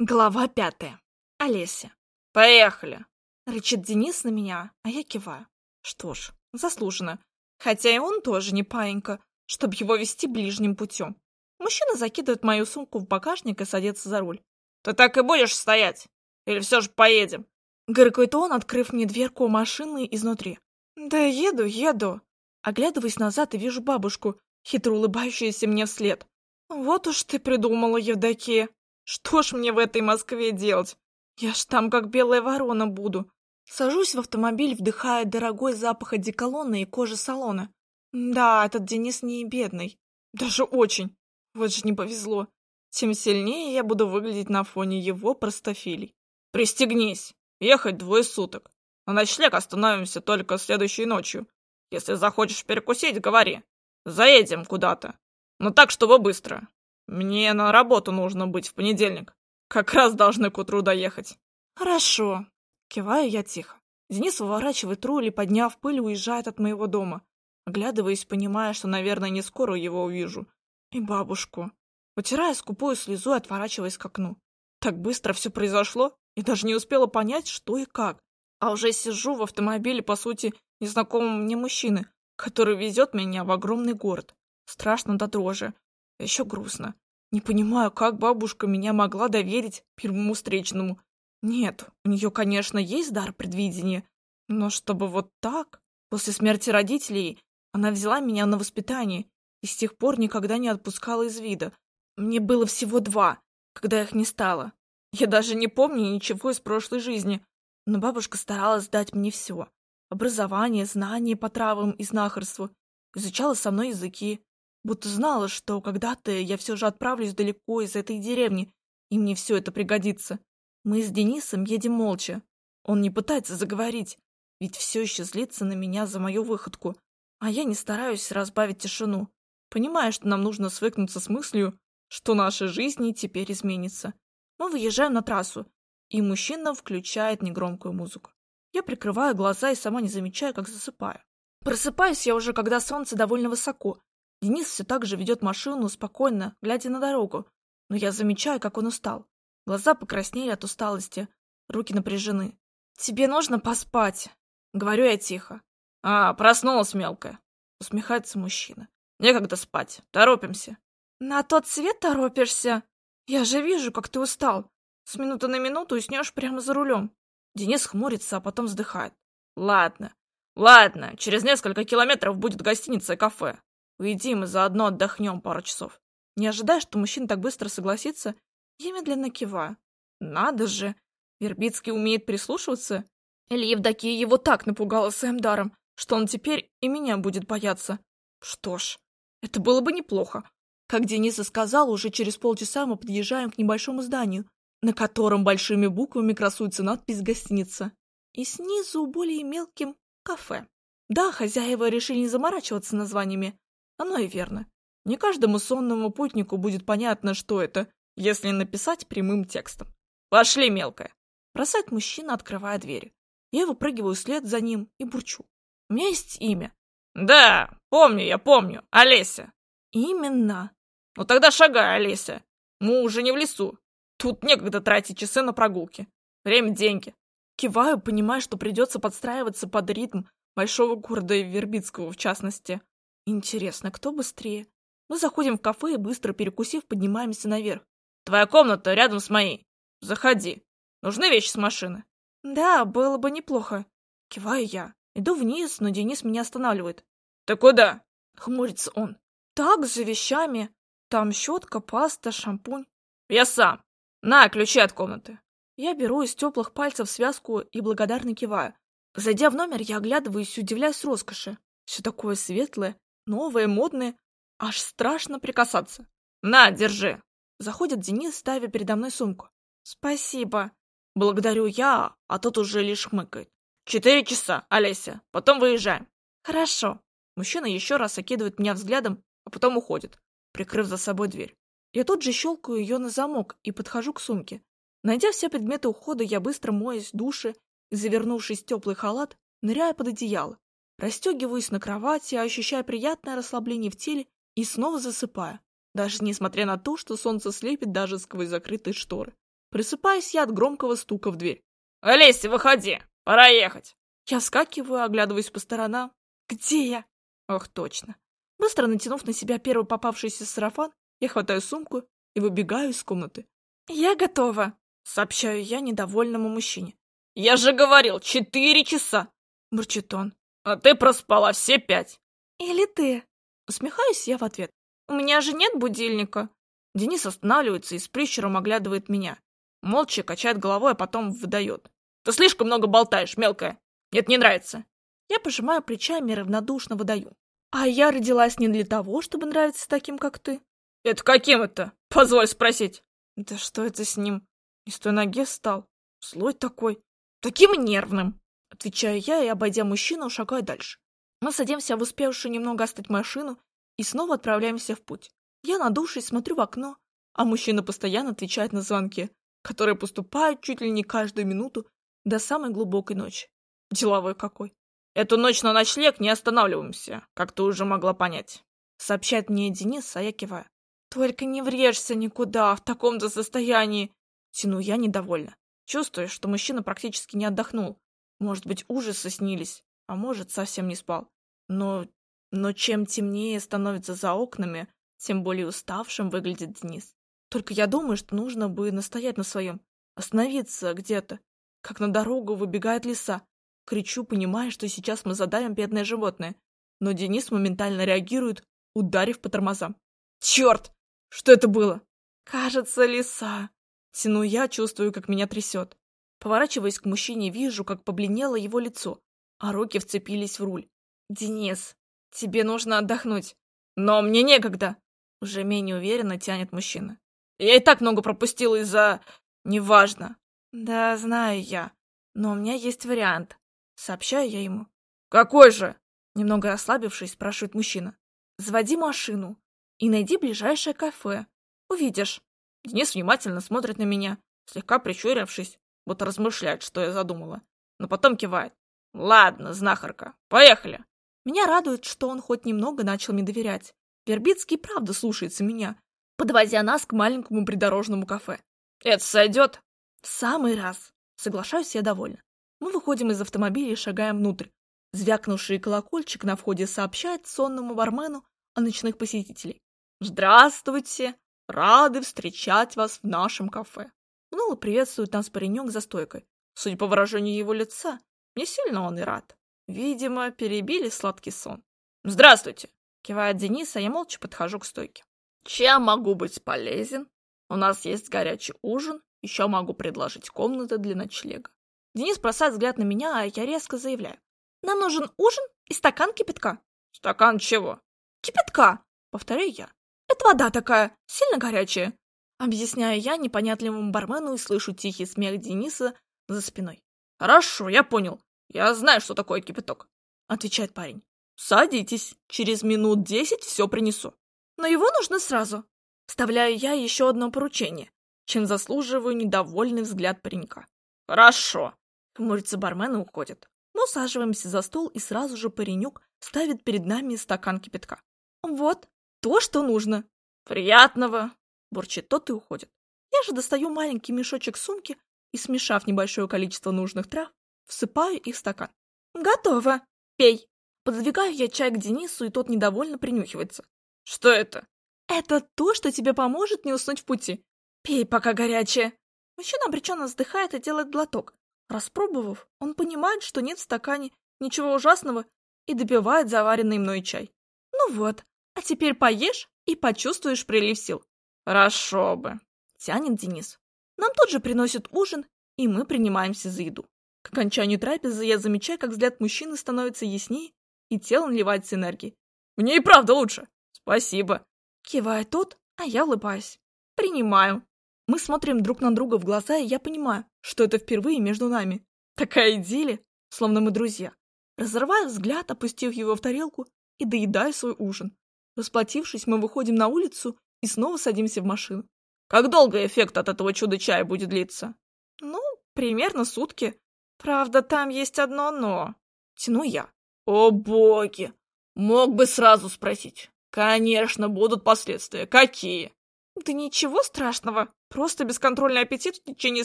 Глава пятая. Олеся. «Поехали!» Рычит Денис на меня, а я киваю. Что ж, заслуженно. Хотя и он тоже не паинька, чтобы его вести ближним путем. Мужчина закидывает мою сумку в багажник и садится за руль. «Ты так и будешь стоять? Или все же поедем?» Гыркает он, открыв мне дверку машины изнутри. «Да еду, еду!» Оглядываясь назад и вижу бабушку, хитро улыбающуюся мне вслед. «Вот уж ты придумала, Евдокия! Что ж мне в этой Москве делать? Я ж там как белая ворона буду!» Сажусь в автомобиль, вдыхая дорогой запах одеколона и кожи салона. Да, этот Денис не бедный. Даже очень. Вот же не повезло. Тем сильнее я буду выглядеть на фоне его простофилей. «Пристегнись! Ехать двое суток. На ночлег остановимся только следующей ночью. Если захочешь перекусить, говори. Заедем куда-то. Но так, чтобы быстро. Мне на работу нужно быть в понедельник. Как раз должны к утру доехать». «Хорошо», Киваю я тихо. Денис выворачивает руль и, подняв пыль, уезжает от моего дома. Оглядываясь, понимая, что, наверное, не скоро его увижу. И бабушку. Вытирая скупую слезу и отворачиваясь к окну. Так быстро все произошло, и даже не успела понять, что и как. А уже сижу в автомобиле, по сути, незнакомого мне мужчины, который везет меня в огромный город. Страшно до дрожи. Еще грустно. Не понимаю, как бабушка меня могла доверить первому встречному. Нет, у нее, конечно, есть дар предвидения, но чтобы вот так, после смерти родителей, она взяла меня на воспитание и с тех пор никогда не отпускала из вида. Мне было всего два, когда их не стало. Я даже не помню ничего из прошлой жизни, но бабушка старалась дать мне все. Образование, знания по травам и знахарству. Изучала со мной языки. Будто знала, что когда-то я все же отправлюсь далеко из этой деревни, и мне все это пригодится. Мы с Денисом едем молча. Он не пытается заговорить, ведь все еще злится на меня за мою выходку, а я не стараюсь разбавить тишину, понимая, что нам нужно свыкнуться с мыслью, что наша жизнь теперь изменится. Мы выезжаем на трассу, и мужчина включает негромкую музыку. Я прикрываю глаза и сама не замечаю, как засыпаю. Просыпаюсь я уже, когда солнце довольно высоко. Денис все так же ведет машину, спокойно, глядя на дорогу, но я замечаю, как он устал. Глаза покраснели от усталости, руки напряжены. «Тебе нужно поспать», — говорю я тихо. «А, проснулась мелкая», — усмехается мужчина. «Некогда спать, торопимся». «На тот свет торопишься? Я же вижу, как ты устал. С минуты на минуту уснешь прямо за рулем». Денис хмурится, а потом вздыхает. «Ладно, ладно, через несколько километров будет гостиница и кафе. Уедим и заодно отдохнем пару часов». Не ожидая, что мужчина так быстро согласится, я медленно киваю. Надо же! Вербицкий умеет прислушиваться? Или Евдокия его так напугала своим даром, что он теперь и меня будет бояться? Что ж, это было бы неплохо. Как Денис и сказал, уже через полчаса мы подъезжаем к небольшому зданию, на котором большими буквами красуется надпись «Гостиница». И снизу более мелким «Кафе». Да, хозяева решили не заморачиваться названиями. Оно и верно. Не каждому сонному путнику будет понятно, что это, если написать прямым текстом. «Пошли, мелкая!» Бросает мужчина, открывая дверь. Я выпрыгиваю след за ним и бурчу. У меня есть имя. «Да, помню, я помню. Олеся». «Именно». «Ну тогда шагай, Олеся. Мы уже не в лесу. Тут некогда тратить часы на прогулки. Время – деньги». Киваю, понимая, что придется подстраиваться под ритм большого города Вербицкого в частности. Интересно, кто быстрее? Мы заходим в кафе и, быстро перекусив, поднимаемся наверх. Твоя комната рядом с моей. Заходи. Нужны вещи с машины?» «Да, было бы неплохо». Киваю я. Иду вниз, но Денис меня останавливает. «Ты куда?» — хмурится он. «Так, за вещами. Там щетка, паста, шампунь». «Я сам. На, ключи от комнаты». Я беру из теплых пальцев связку и благодарно киваю. Зайдя в номер, я оглядываюсь и удивляюсь роскоши. Все такое светлое, новое, модное. Аж страшно прикасаться. «На, держи!» Заходит Денис, ставя передо мной сумку. «Спасибо». Благодарю я, а тот уже лишь хмыкает. «Четыре часа, Олеся. Потом выезжаем». «Хорошо». Мужчина еще раз окидывает меня взглядом, а потом уходит, прикрыв за собой дверь. Я тут же щелкаю ее на замок и подхожу к сумке. Найдя все предметы ухода, я быстро моюсь в душе и, завернувшись в теплый халат, ныряю под одеяло. Растегиваюсь на кровати, ощущая приятное расслабление в теле и снова засыпаю даже несмотря на то, что солнце слепит даже сквозь закрытые шторы. Просыпаюсь я от громкого стука в дверь. «Олеся, выходи! Пора ехать!» Я вскакиваю, оглядываюсь по сторонам. Где я? Ох, точно. Быстро натянув на себя первый попавшийся сарафан, я хватаю сумку и выбегаю из комнаты. «Я готова!» — сообщаю я недовольному мужчине. «Я же говорил, четыре часа!» — бурчит он. «А ты проспала все пять!» «Или ты?» — усмехаюсь я в ответ. «У меня же нет будильника!» Денис останавливается и с прищуром оглядывает меня. Молча качает головой, а потом выдает. «Ты слишком много болтаешь, мелкая! Мне это не нравится!» Я пожимаю плечами и равнодушно выдаю. «А я родилась не для того, чтобы нравиться таким, как ты!» «Это каким это? Позволь спросить!» «Да что это с ним? Не с той ноги встал. Злой такой. Таким нервным!» Отвечаю я и, обойдя мужчину, шагаю дальше. Мы садимся в успевшую немного остыть машину и снова отправляемся в путь. Я, надувшись, смотрю в окно, а мужчина постоянно отвечает на звонки, которые поступают чуть ли не каждую минуту до самой глубокой ночи. Деловой какой. Эту ночь на ночлег не останавливаемся, как ты уже могла понять. Сообщает мне Денис, а я киваю. Только не врежься никуда в таком-то состоянии. Тяну я недовольна. Чувствую, что мужчина практически не отдохнул. Может быть, ужасы снились, а может, совсем не спал. Но... но чем темнее становится за окнами, тем более уставшим выглядит Денис. Только я думаю, что нужно бы настоять на своем. Остановиться где-то. Как на дорогу выбегает лиса. Кричу, понимая, что сейчас мы задавим бедное животное. Но Денис моментально реагирует, ударив по тормозам. «Черт! Что это было?» «Кажется, лиса». Тяну я, чувствую, как меня трясет. Поворачиваясь к мужчине, вижу, как побледнело его лицо, а руки вцепились в руль. «Денис, тебе нужно отдохнуть». «Но мне некогда!» Уже менее уверенно тянет мужчина. «Я и так много пропустил из-за... Неважно». «Да, знаю я. Но у меня есть вариант. Сообщаю я ему. «Какой же?» Немного ослабившись, спрашивает мужчина. «Заводи машину и найди ближайшее кафе. Увидишь». Денис внимательно смотрит на меня, слегка прищурившись, будто размышляет, что я задумала. Но потом кивает. «Ладно, знахарка, поехали!» Меня радует, что он хоть немного начал мне доверять. Вербицкий правда слушается меня, подвозя нас к маленькому придорожному кафе. «Это сойдет?» «В самый раз!» Соглашаюсь я довольна. Мы выходим из автомобиля и шагаем внутрь. Звякнувший колокольчик на входе сообщает сонному бармену о ночных посетителей. «Здравствуйте! Рады встречать вас в нашем кафе!» Уныло приветствует нас паренек за стойкой. Судя по выражению его лица, не сильно он и рад. Видимо, перебили сладкий сон. «Здравствуйте!» — кивает Денис, а я молча подхожу к стойке. «Чем могу быть полезен? У нас есть горячий ужин, еще могу предложить комнаты для ночлега. Денис бросает взгляд на меня, а я резко заявляю. Нам нужен ужин и стакан кипятка. Стакан чего? Кипятка, повторяю я. Это вода такая, сильно горячая. Объясняю я непонятливому бармену и слышу тихий смех Дениса за спиной. Хорошо, я понял. Я знаю, что такое кипяток. Отвечает парень. Садитесь, через минут десять все принесу. Но его нужно сразу. Вставляю я еще одно поручение, чем заслуживаю недовольный взгляд паренька. Хорошо. Хмурится бармен и уходит. Мы усаживаемся за стол, и сразу же паренек ставит перед нами стакан кипятка. «Вот, то, что нужно!» «Приятного!» – бурчит тот и уходит. Я же достаю маленький мешочек сумки и, смешав небольшое количество нужных трав, всыпаю их в стакан. «Готово! Пей!» Подвигаю я чай к Денису, и тот недовольно принюхивается. «Что это?» «Это то, что тебе поможет не уснуть в пути. Пей, пока горячее!» Мужчина обреченно вздыхает и делает глоток, Распробовав, он понимает, что нет в стакане ничего ужасного и допивает заваренный мной чай. Ну вот, а теперь поешь и почувствуешь прилив сил. Хорошо бы, тянет Денис. Нам тут же приносят ужин, и мы принимаемся за еду. К окончанию трапезы я замечаю, как взгляд мужчины становится яснее, и тело наливается энергией. Мне и правда лучше. Спасибо. Кивает тот, а я улыбаюсь. Принимаю. Мы смотрим друг на друга в глаза, и я понимаю, что это впервые между нами. Такая идиллия, словно мы друзья. Разрываю взгляд, опустив его в тарелку, и доедаю свой ужин. Расплатившись, мы выходим на улицу и снова садимся в машину. Как долго эффект от этого чуда-чая будет длиться? Ну, примерно сутки. Правда, там есть одно «но». Тяну я. О боги! Мог бы сразу спросить. Конечно, будут последствия. Какие? Да ничего страшного, просто бесконтрольный аппетит в течение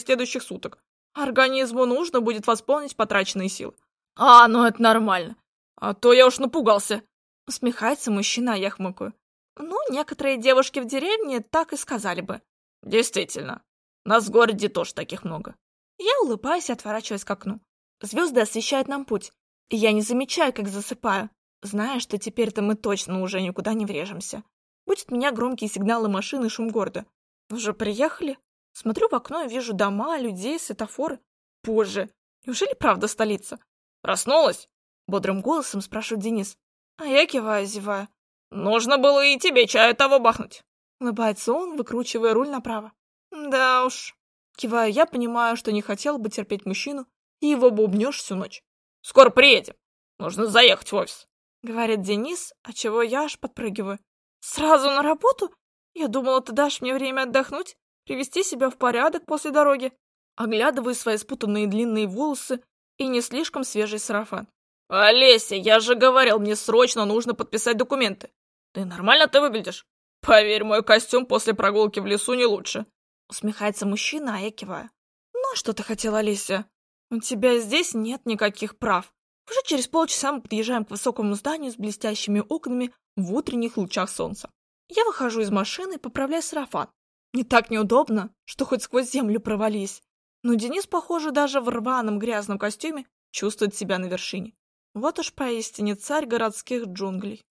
следующих суток. Организму нужно будет восполнить потраченные силы. А, ну это нормально. А то я уж напугался. Усмехается мужчина, а я хмыкаю. Ну, некоторые девушки в деревне так и сказали бы. Действительно. Нас в городе тоже таких много. Я улыбаюсь и отворачиваюсь к окну. Звезды освещают нам путь, и я не замечаю, как засыпаю, зная, что теперь-то мы точно уже никуда не врежемся. Будет меня громкие сигналы машины и шум города. Уже приехали? Смотрю в окно и вижу дома, людей, светофоры. Боже, неужели правда столица? Проснулась? Бодрым голосом спрашивает Денис. А я киваю, зевая. Нужно было и тебе чаю того бахнуть. Улыбается он, выкручивая руль направо. Да уж. Киваю, я понимаю, что не хотел бы терпеть мужчину, и его бубнешь всю ночь. Скоро приедем. Нужно заехать в офис. Говорит Денис, а чего я аж подпрыгиваю. Сразу на работу? Я думала, ты дашь мне время отдохнуть, привести себя в порядок после дороги. Оглядываю свои спутанные длинные волосы и не слишком свежий сарафан. Олеся, я же говорил, мне срочно нужно подписать документы. Ты нормально ты выглядишь? Поверь, мой костюм после прогулки в лесу не лучше. Усмехается мужчина, а я киваю. Ну, а что ты хотела, Олеся? У тебя здесь нет никаких прав. Уже через полчаса мы подъезжаем к высокому зданию с блестящими окнами в утренних лучах солнца. Я выхожу из машины и поправляю сарафан. Не так неудобно, что хоть сквозь землю провались. Но Денис, похоже, даже в рваном грязном костюме чувствует себя на вершине. Вот уж поистине царь городских джунглей.